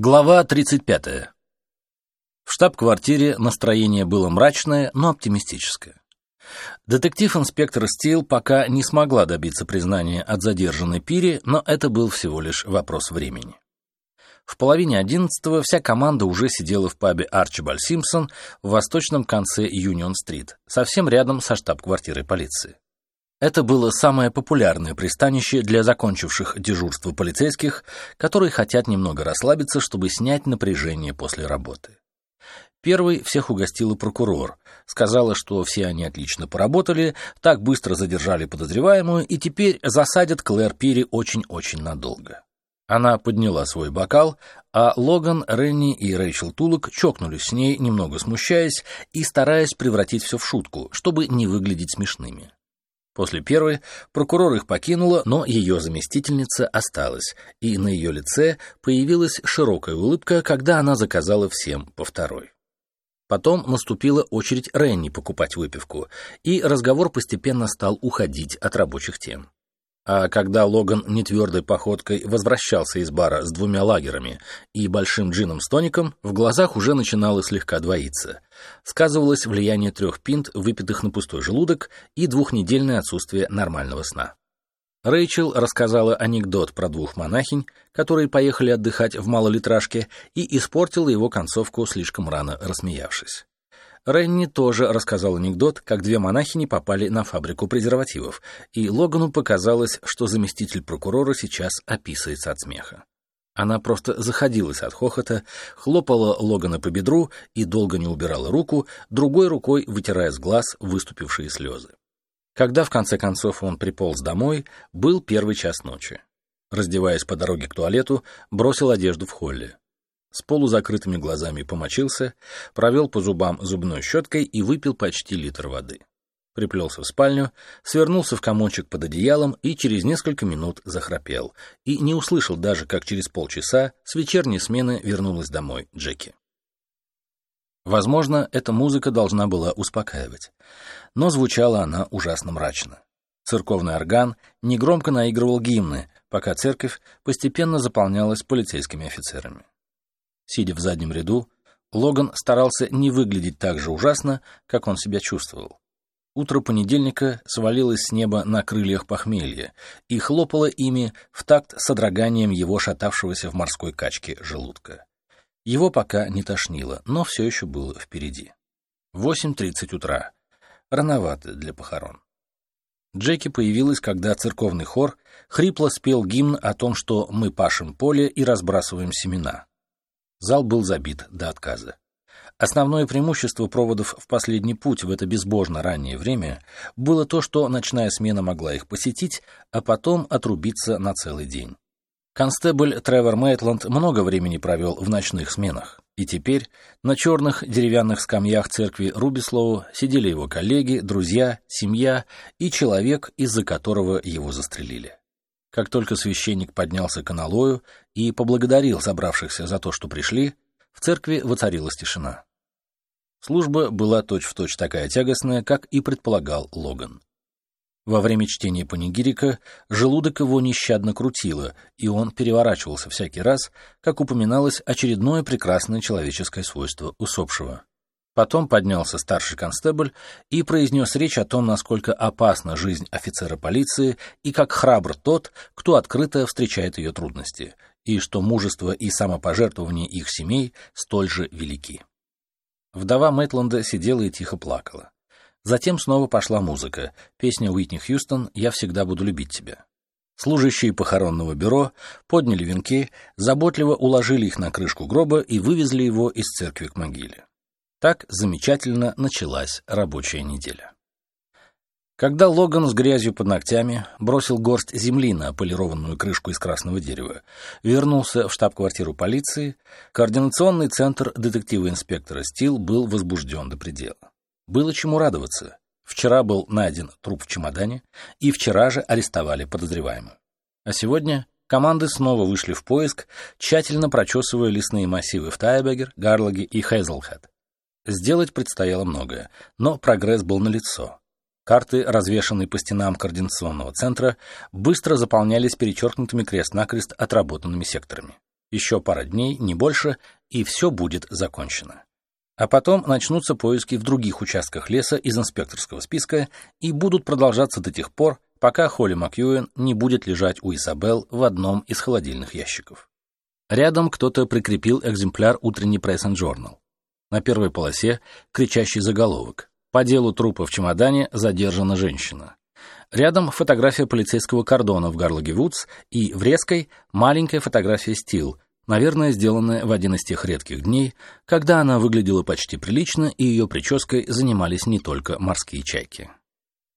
Глава 35. В штаб-квартире настроение было мрачное, но оптимистическое. Детектив-инспектор Стил пока не смогла добиться признания от задержанной Пири, но это был всего лишь вопрос времени. В половине одиннадцатого вся команда уже сидела в пабе Арчибальд Симпсон в восточном конце Юнион-стрит, совсем рядом со штаб-квартирой полиции. Это было самое популярное пристанище для закончивших дежурство полицейских, которые хотят немного расслабиться, чтобы снять напряжение после работы. Первый всех угостила прокурор, сказала, что все они отлично поработали, так быстро задержали подозреваемую и теперь засадят Клэр Пири очень-очень надолго. Она подняла свой бокал, а Логан, Ренни и Рэйчел Тулок чокнулись с ней, немного смущаясь и стараясь превратить все в шутку, чтобы не выглядеть смешными. После первой прокурор их покинула, но ее заместительница осталась, и на ее лице появилась широкая улыбка, когда она заказала всем по второй. Потом наступила очередь Ренни покупать выпивку, и разговор постепенно стал уходить от рабочих тем. А когда Логан нетвердой походкой возвращался из бара с двумя лагерами и большим джином с тоником, в глазах уже начинало слегка двоиться. Сказывалось влияние трех пинт, выпитых на пустой желудок, и двухнедельное отсутствие нормального сна. Рэйчел рассказала анекдот про двух монахинь, которые поехали отдыхать в малолитражке, и испортила его концовку, слишком рано рассмеявшись. Ренни тоже рассказал анекдот, как две монахини попали на фабрику презервативов, и Логану показалось, что заместитель прокурора сейчас описывается от смеха. Она просто заходилась от хохота, хлопала Логана по бедру и долго не убирала руку, другой рукой вытирая с глаз выступившие слезы. Когда в конце концов он приполз домой, был первый час ночи. Раздеваясь по дороге к туалету, бросил одежду в холле с полузакрытыми глазами помочился, провел по зубам зубной щеткой и выпил почти литр воды. Приплелся в спальню, свернулся в комочек под одеялом и через несколько минут захрапел. И не услышал даже, как через полчаса с вечерней смены вернулась домой Джеки. Возможно, эта музыка должна была успокаивать, но звучала она ужасно мрачно. Церковный орган негромко наигрывал гимны, пока церковь постепенно заполнялась полицейскими офицерами. Сидя в заднем ряду, Логан старался не выглядеть так же ужасно, как он себя чувствовал. Утро понедельника свалилось с неба на крыльях похмелья и хлопало ими в такт содроганием его шатавшегося в морской качке желудка. Его пока не тошнило, но все еще было впереди. 8.30 утра. Рановато для похорон. Джеки появилась, когда церковный хор хрипло спел гимн о том, что мы пашем поле и разбрасываем семена. Зал был забит до отказа. Основное преимущество проводов в последний путь в это безбожно раннее время было то, что ночная смена могла их посетить, а потом отрубиться на целый день. Констебль Тревор Мейтланд много времени провел в ночных сменах, и теперь на черных деревянных скамьях церкви Рубислоу сидели его коллеги, друзья, семья и человек, из-за которого его застрелили. Как только священник поднялся к аналою и поблагодарил собравшихся за то, что пришли, в церкви воцарилась тишина. Служба была точь-в-точь точь такая тягостная, как и предполагал Логан. Во время чтения панигирика желудок его нещадно крутило, и он переворачивался всякий раз, как упоминалось очередное прекрасное человеческое свойство усопшего. Потом поднялся старший констебль и произнес речь о том, насколько опасна жизнь офицера полиции и как храбр тот, кто открыто встречает ее трудности, и что мужество и самопожертвование их семей столь же велики. Вдова Мэтланда сидела и тихо плакала. Затем снова пошла музыка, песня Уитни Хьюстон «Я всегда буду любить тебя». Служащие похоронного бюро подняли венки, заботливо уложили их на крышку гроба и вывезли его из церкви к могиле. Так замечательно началась рабочая неделя. Когда Логан с грязью под ногтями бросил горсть земли на полированную крышку из красного дерева, вернулся в штаб-квартиру полиции, координационный центр детектива-инспектора Стил был возбужден до предела. Было чему радоваться. Вчера был найден труп в чемодане, и вчера же арестовали подозреваемую. А сегодня команды снова вышли в поиск, тщательно прочесывая лесные массивы в Тайбегер, Гарлаге и Хейзелхэт. Сделать предстояло многое, но прогресс был налицо. Карты, развешанные по стенам координационного центра, быстро заполнялись перечеркнутыми крест-накрест отработанными секторами. Еще пара дней, не больше, и все будет закончено. А потом начнутся поиски в других участках леса из инспекторского списка и будут продолжаться до тех пор, пока Холли Макьюэн не будет лежать у Изабел в одном из холодильных ящиков. Рядом кто-то прикрепил экземпляр утренней Journal. На первой полосе кричащий заголовок. По делу трупа в чемодане задержана женщина. Рядом фотография полицейского кордона в Гарлаге-Вудс и в резкой маленькая фотография Стил, наверное, сделанная в один из тех редких дней, когда она выглядела почти прилично и ее прической занимались не только морские чайки.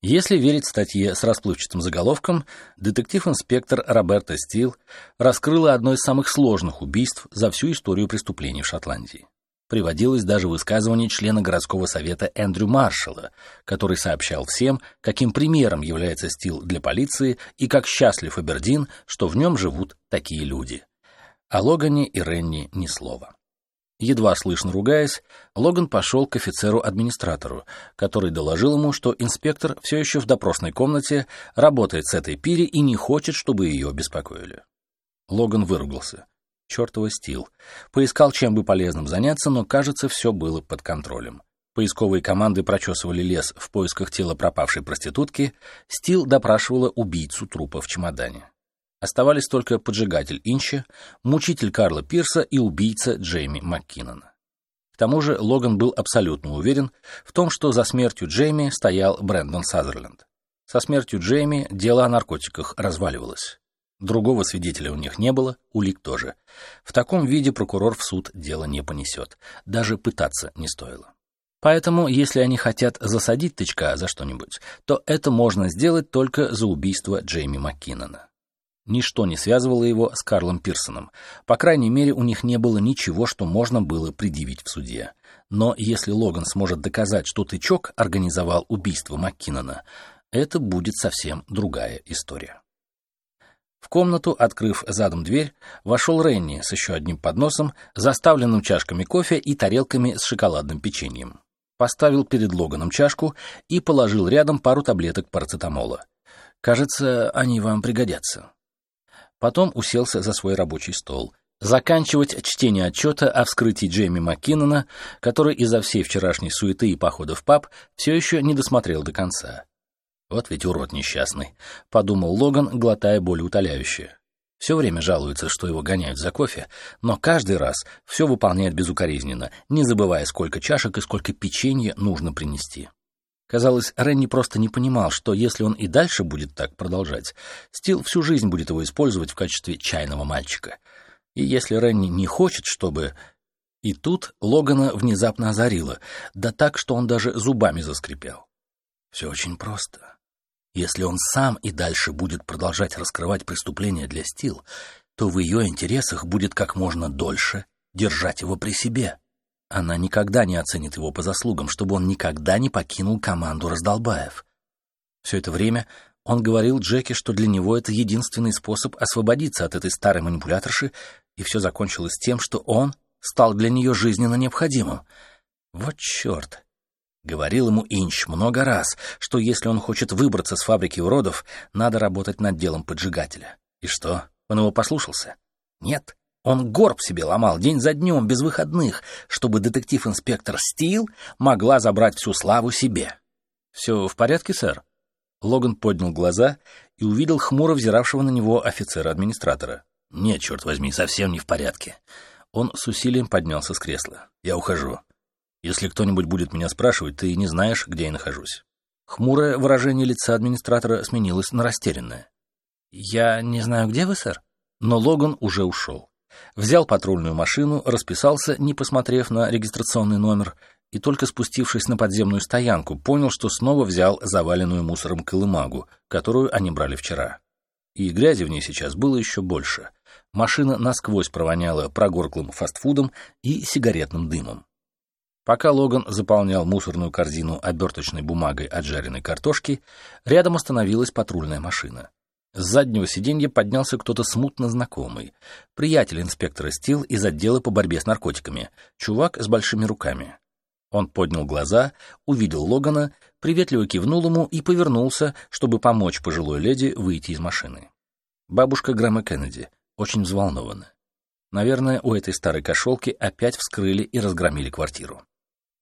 Если верить статье с расплывчатым заголовком, детектив-инспектор Роберта Стил раскрыла одно из самых сложных убийств за всю историю преступлений в Шотландии. Приводилось даже высказывание члена городского совета Эндрю Маршалла, который сообщал всем, каким примером является стил для полиции и как счастлив Абердин, что в нем живут такие люди. О Логане и Ренни ни слова. Едва слышно ругаясь, Логан пошел к офицеру-администратору, который доложил ему, что инспектор все еще в допросной комнате работает с этой пири и не хочет, чтобы ее беспокоили. Логан выругался. Чертова стил. Поискал, чем бы полезным заняться, но, кажется, все было под контролем. Поисковые команды прочесывали лес в поисках тела пропавшей проститутки, Стил допрашивала убийцу трупа в чемодане. Оставались только поджигатель Инча, мучитель Карла Пирса и убийца Джейми МакКиннона. К тому же Логан был абсолютно уверен в том, что за смертью Джейми стоял Брэндон Сазерленд. Со смертью Джейми дело о наркотиках разваливалось. Другого свидетеля у них не было, улик тоже. В таком виде прокурор в суд дело не понесет. Даже пытаться не стоило. Поэтому, если они хотят засадить тычка за что-нибудь, то это можно сделать только за убийство Джейми МакКиннона. Ничто не связывало его с Карлом Пирсоном. По крайней мере, у них не было ничего, что можно было предъявить в суде. Но если Логан сможет доказать, что тычок организовал убийство МакКиннона, это будет совсем другая история. В комнату, открыв задом дверь, вошел Ренни с еще одним подносом, заставленным чашками кофе и тарелками с шоколадным печеньем. Поставил перед Логаном чашку и положил рядом пару таблеток парацетамола. «Кажется, они вам пригодятся». Потом уселся за свой рабочий стол. Заканчивать чтение отчета о вскрытии Джейми Маккинона, который из-за всей вчерашней суеты и похода в паб все еще не досмотрел до конца. «Вот ведь урод несчастный», — подумал Логан, глотая боль утоляющее. Все время жалуется, что его гоняют за кофе, но каждый раз все выполняет безукоризненно, не забывая, сколько чашек и сколько печенья нужно принести. Казалось, Ренни просто не понимал, что если он и дальше будет так продолжать, Стил всю жизнь будет его использовать в качестве чайного мальчика. И если Ренни не хочет, чтобы... И тут Логана внезапно озарило, да так, что он даже зубами заскрипел. Все очень просто. Если он сам и дальше будет продолжать раскрывать преступления для Стил, то в ее интересах будет как можно дольше держать его при себе. Она никогда не оценит его по заслугам, чтобы он никогда не покинул команду раздолбаев. Все это время он говорил Джеки, что для него это единственный способ освободиться от этой старой манипуляторши, и все закончилось тем, что он стал для нее жизненно необходимым. Вот черт! Говорил ему Инч много раз, что если он хочет выбраться с фабрики уродов, надо работать над делом поджигателя. И что, он его послушался? Нет. Он горб себе ломал день за днем, без выходных, чтобы детектив-инспектор Стил могла забрать всю славу себе. «Все в порядке, сэр?» Логан поднял глаза и увидел хмуро взиравшего на него офицера-администратора. «Нет, черт возьми, совсем не в порядке». Он с усилием поднялся с кресла. «Я ухожу. Если кто-нибудь будет меня спрашивать, ты не знаешь, где я нахожусь». Хмурое выражение лица администратора сменилось на растерянное. «Я не знаю, где вы, сэр?» Но Логан уже ушел. Взял патрульную машину, расписался, не посмотрев на регистрационный номер, и только спустившись на подземную стоянку, понял, что снова взял заваленную мусором колымагу, которую они брали вчера. И грязи в ней сейчас было еще больше. Машина насквозь провоняла прогорклым фастфудом и сигаретным дымом. Пока Логан заполнял мусорную корзину оберточной бумагой от жареной картошки, рядом остановилась патрульная машина. С заднего сиденья поднялся кто-то смутно знакомый. Приятель инспектора Стил из отдела по борьбе с наркотиками. Чувак с большими руками. Он поднял глаза, увидел Логана, приветливо кивнул ему и повернулся, чтобы помочь пожилой леди выйти из машины. Бабушка Грэма Кеннеди, очень взволнована. Наверное, у этой старой кошелки опять вскрыли и разгромили квартиру.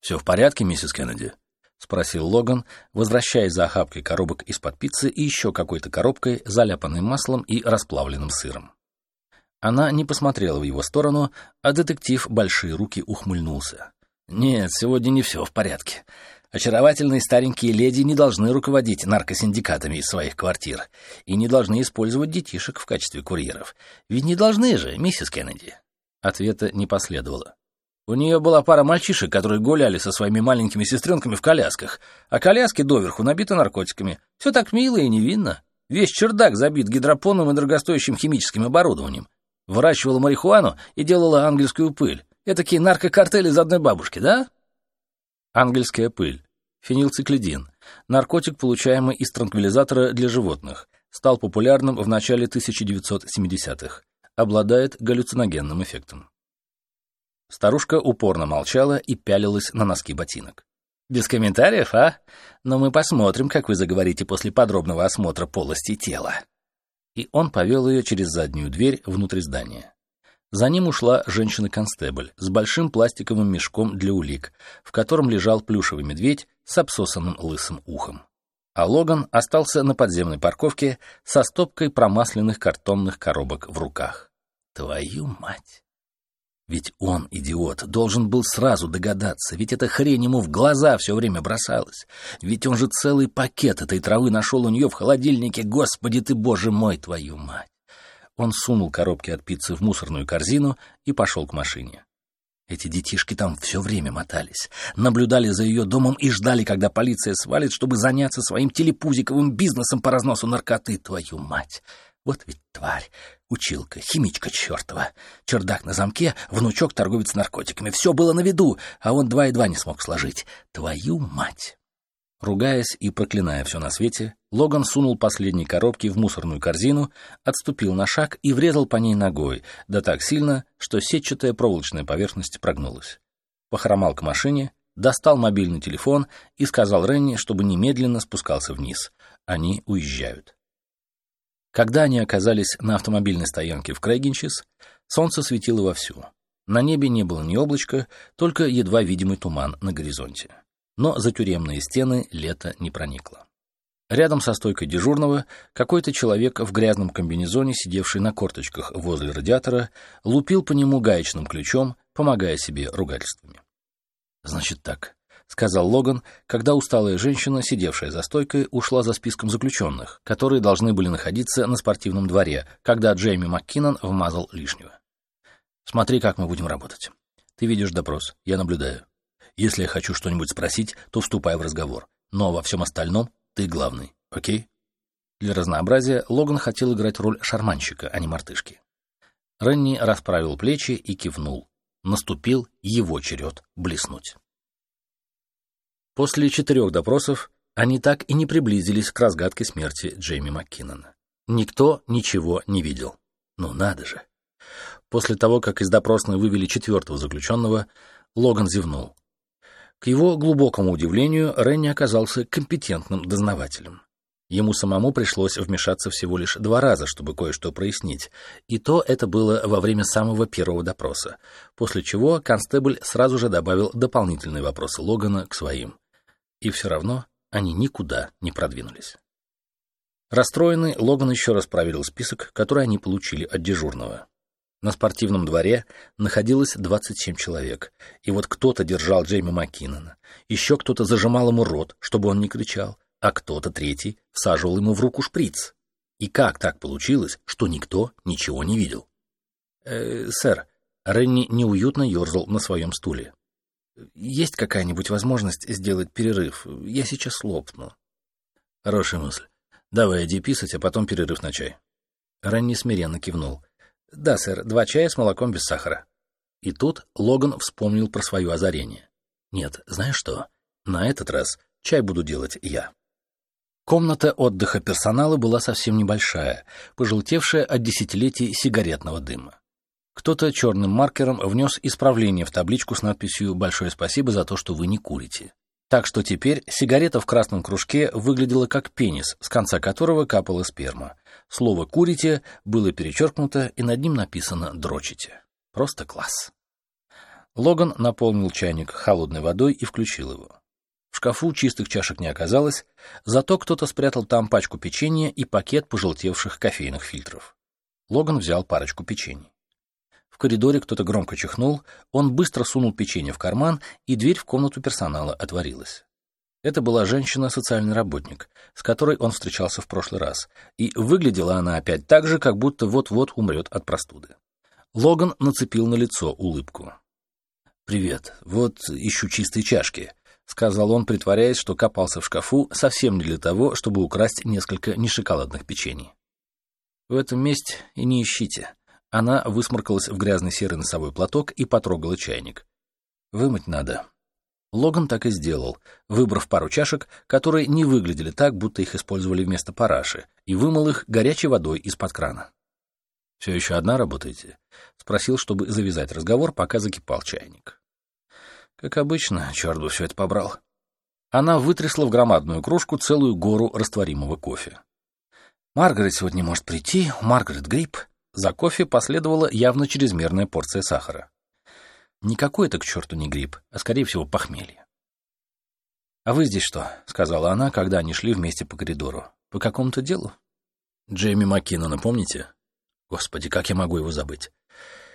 «Все в порядке, миссис Кеннеди?» — спросил Логан, возвращаясь за охапкой коробок из-под пиццы и еще какой-то коробкой, заляпанной маслом и расплавленным сыром. Она не посмотрела в его сторону, а детектив большие руки ухмыльнулся. «Нет, сегодня не все в порядке. Очаровательные старенькие леди не должны руководить наркосиндикатами из своих квартир и не должны использовать детишек в качестве курьеров. Ведь не должны же, миссис Кеннеди». Ответа не последовало. У нее была пара мальчишек, которые гуляли со своими маленькими сестренками в колясках, а коляски доверху набиты наркотиками. Все так мило и невинно. Весь чердак забит гидропоном и дорогостоящим химическим оборудованием. Выращивала марихуану и делала ангельскую пыль. Этакие наркокартели из одной бабушки, да? Ангельская пыль. Фенилциклидин. Наркотик, получаемый из транквилизатора для животных. Стал популярным в начале 1970-х. Обладает галлюциногенным эффектом. Старушка упорно молчала и пялилась на носки ботинок. «Без комментариев, а? Но мы посмотрим, как вы заговорите после подробного осмотра полости тела». И он повел ее через заднюю дверь внутрь здания. За ним ушла женщина-констебль с большим пластиковым мешком для улик, в котором лежал плюшевый медведь с обсосанным лысым ухом. А Логан остался на подземной парковке со стопкой промасленных картонных коробок в руках. Твою мать! Ведь он, идиот, должен был сразу догадаться, ведь эта хрень ему в глаза все время бросалась. Ведь он же целый пакет этой травы нашел у нее в холодильнике, господи ты, боже мой, твою мать! Он сунул коробки от пиццы в мусорную корзину и пошел к машине. Эти детишки там все время мотались, наблюдали за ее домом и ждали, когда полиция свалит, чтобы заняться своим телепузиковым бизнесом по разносу наркоты, твою мать! Вот ведь тварь, училка, химичка чертова. Чердак на замке, внучок торговец наркотиками. Все было на виду, а он два и два не смог сложить. Твою мать! Ругаясь и проклиная все на свете, Логан сунул последние коробки в мусорную корзину, отступил на шаг и врезал по ней ногой, да так сильно, что сетчатая проволочная поверхность прогнулась. Похромал к машине, достал мобильный телефон и сказал Ренни, чтобы немедленно спускался вниз. Они уезжают. Когда они оказались на автомобильной стоянке в Крейгенчес, солнце светило вовсю. На небе не было ни облачка, только едва видимый туман на горизонте. Но за тюремные стены лето не проникло. Рядом со стойкой дежурного какой-то человек в грязном комбинезоне, сидевший на корточках возле радиатора, лупил по нему гаечным ключом, помогая себе ругательствами. «Значит так», — сказал Логан, когда усталая женщина, сидевшая за стойкой, ушла за списком заключенных, которые должны были находиться на спортивном дворе, когда Джейми МакКиннон вмазал лишнего. «Смотри, как мы будем работать. Ты видишь допрос, я наблюдаю. Если я хочу что-нибудь спросить, то вступай в разговор. Но во всем остальном ты главный, окей?» Для разнообразия Логан хотел играть роль шарманщика, а не мартышки. Ренни расправил плечи и кивнул. Наступил его черед блеснуть. После четырех допросов они так и не приблизились к разгадке смерти Джейми МакКиннона. Никто ничего не видел. Ну надо же. После того, как из допросной вывели четвертого заключенного, Логан зевнул. К его глубокому удивлению, Ренни оказался компетентным дознавателем. Ему самому пришлось вмешаться всего лишь два раза, чтобы кое-что прояснить, и то это было во время самого первого допроса, после чего констебль сразу же добавил дополнительные вопросы Логана к своим. И все равно они никуда не продвинулись. Расстроенный, Логан еще раз проверил список, который они получили от дежурного. На спортивном дворе находилось 27 человек, и вот кто-то держал Джейми Маккинона, еще кто-то зажимал ему рот, чтобы он не кричал, а кто-то третий всаживал ему в руку шприц. И как так получилось, что никто ничего не видел? «Э, «Сэр», Ренни неуютно ерзал на своем стуле. Есть какая-нибудь возможность сделать перерыв? Я сейчас лопну. Хорошая мысль. Давай иди писать, а потом перерыв на чай. Ранни смиренно кивнул. Да, сэр, два чая с молоком без сахара. И тут Логан вспомнил про свое озарение. Нет, знаешь что? На этот раз чай буду делать я. Комната отдыха персонала была совсем небольшая, пожелтевшая от десятилетий сигаретного дыма. Кто-то черным маркером внес исправление в табличку с надписью «Большое спасибо за то, что вы не курите». Так что теперь сигарета в красном кружке выглядела как пенис, с конца которого капала сперма. Слово «курите» было перечеркнуто, и над ним написано «дрочите». Просто класс. Логан наполнил чайник холодной водой и включил его. В шкафу чистых чашек не оказалось, зато кто-то спрятал там пачку печенья и пакет пожелтевших кофейных фильтров. Логан взял парочку печений. В коридоре кто-то громко чихнул, он быстро сунул печенье в карман, и дверь в комнату персонала отворилась. Это была женщина-социальный работник, с которой он встречался в прошлый раз, и выглядела она опять так же, как будто вот-вот умрет от простуды. Логан нацепил на лицо улыбку. «Привет, вот ищу чистые чашки», — сказал он, притворяясь, что копался в шкафу совсем не для того, чтобы украсть несколько нешоколадных печений. «В этом месте и не ищите». Она высморкалась в грязный серый носовой платок и потрогала чайник. «Вымыть надо». Логан так и сделал, выбрав пару чашек, которые не выглядели так, будто их использовали вместо параши, и вымыл их горячей водой из-под крана. «Все еще одна работаете?» — спросил, чтобы завязать разговор, пока закипал чайник. Как обычно, черт бы все это побрал. Она вытрясла в громадную кружку целую гору растворимого кофе. Маргарет сегодня может прийти, Маргарет грипп. За кофе последовала явно чрезмерная порция сахара. Никакой это к черту не грипп, а скорее всего похмелье. «А вы здесь что?» — сказала она, когда они шли вместе по коридору. «По какому-то делу?» «Джейми Маккинона, помните?» «Господи, как я могу его забыть?»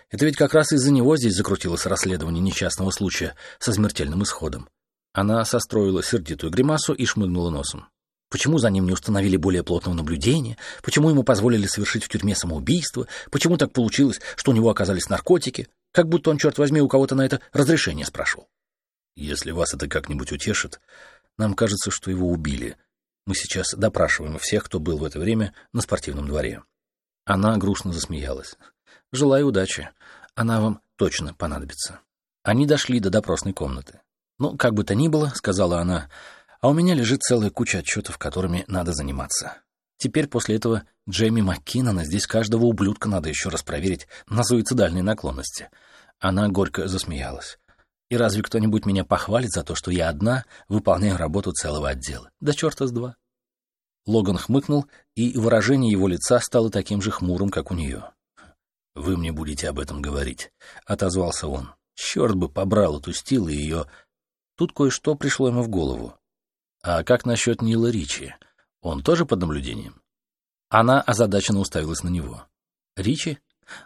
Это ведь как раз из-за него здесь закрутилось расследование несчастного случая со смертельным исходом. Она состроила сердитую гримасу и шмыгнула носом. Почему за ним не установили более плотного наблюдения? Почему ему позволили совершить в тюрьме самоубийство? Почему так получилось, что у него оказались наркотики? Как будто он, черт возьми, у кого-то на это разрешение спрашивал. Если вас это как-нибудь утешит, нам кажется, что его убили. Мы сейчас допрашиваем всех, кто был в это время на спортивном дворе. Она грустно засмеялась. Желаю удачи. Она вам точно понадобится. Они дошли до допросной комнаты. «Ну, как бы то ни было», — сказала она, — «а у меня лежит целая куча отчетов, которыми надо заниматься. Теперь после этого Джейми Маккинона здесь каждого ублюдка надо еще раз проверить на суицидальные наклонности». Она горько засмеялась. «И разве кто-нибудь меня похвалит за то, что я одна выполняю работу целого отдела? Да черта с два!» Логан хмыкнул, и выражение его лица стало таким же хмурым, как у нее. «Вы мне будете об этом говорить», — отозвался он. «Черт бы побрал эту стил и ее...» Тут кое-что пришло ему в голову. «А как насчет Нила Ричи? Он тоже под наблюдением?» Она озадаченно уставилась на него. «Ричи?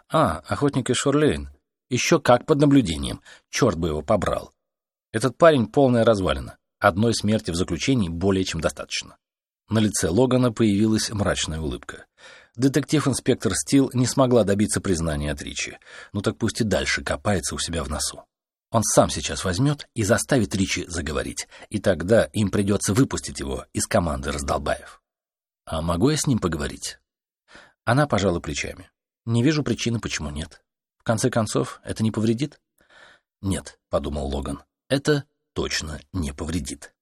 А, охотник из Шорлейн. Еще как под наблюдением. Черт бы его побрал. Этот парень полная развалина. Одной смерти в заключении более чем достаточно». На лице Логана появилась мрачная улыбка. Детектив-инспектор Стил не смогла добиться признания от Ричи. Ну так пусть и дальше копается у себя в носу. Он сам сейчас возьмет и заставит Ричи заговорить, и тогда им придется выпустить его из команды раздолбаев. А могу я с ним поговорить? Она пожала плечами. Не вижу причины, почему нет. В конце концов, это не повредит? Нет, подумал Логан, это точно не повредит.